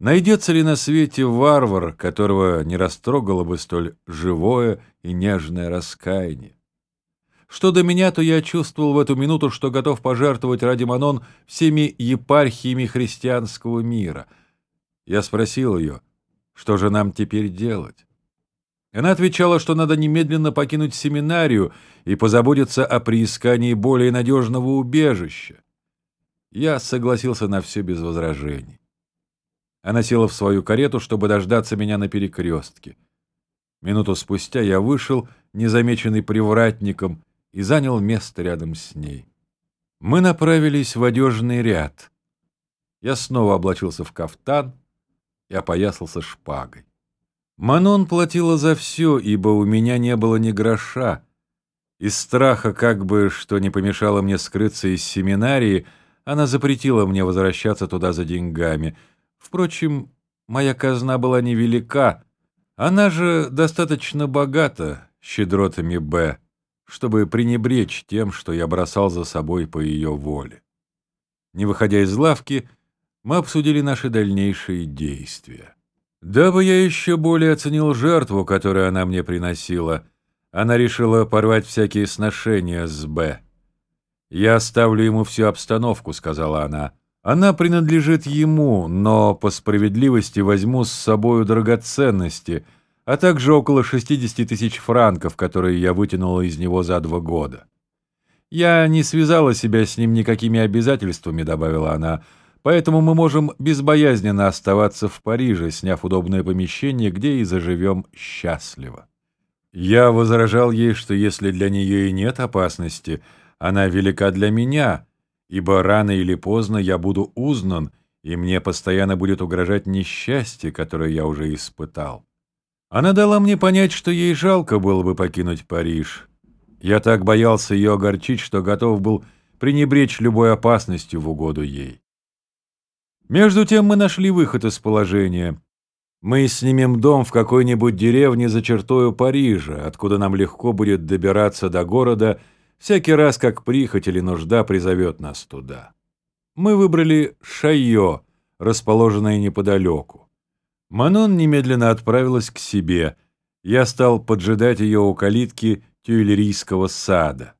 Найдется ли на свете варвар, которого не растрогало бы столь живое и нежное раскаяние? Что до меня, то я чувствовал в эту минуту, что готов пожертвовать ради Манон всеми епархиями христианского мира. Я спросил ее, что же нам теперь делать? Она отвечала, что надо немедленно покинуть семинарию и позаботиться о приискании более надежного убежища. Я согласился на все без возражений. Она села в свою карету, чтобы дождаться меня на перекрестке. Минуту спустя я вышел, незамеченный привратником, и занял место рядом с ней. Мы направились в одежный ряд. Я снова облачился в кафтан и опоясался шпагой. Манон платила за все, ибо у меня не было ни гроша. Из страха, как бы, что не помешало мне скрыться из семинарии, она запретила мне возвращаться туда за деньгами. Впрочем, моя казна была невелика, она же достаточно богата щедротами «Б» чтобы пренебречь тем, что я бросал за собой по ее воле. Не выходя из лавки, мы обсудили наши дальнейшие действия. Дабы я еще более оценил жертву, которую она мне приносила, она решила порвать всякие сношения с Б. «Я оставлю ему всю обстановку», — сказала она. «Она принадлежит ему, но по справедливости возьму с собою драгоценности — а также около 60 тысяч франков, которые я вытянула из него за два года. «Я не связала себя с ним никакими обязательствами», — добавила она, «поэтому мы можем безбоязненно оставаться в Париже, сняв удобное помещение, где и заживем счастливо». Я возражал ей, что если для нее и нет опасности, она велика для меня, ибо рано или поздно я буду узнан, и мне постоянно будет угрожать несчастье, которое я уже испытал. Она дала мне понять, что ей жалко было бы покинуть Париж. Я так боялся ее огорчить, что готов был пренебречь любой опасностью в угоду ей. Между тем мы нашли выход из положения. Мы снимем дом в какой-нибудь деревне за чертою Парижа, откуда нам легко будет добираться до города всякий раз, как прихоть или нужда призовет нас туда. Мы выбрали Шайо, расположенное неподалеку. Манон немедленно отправилась к себе. Я стал поджидать ее у калитки Тюильрийского сада.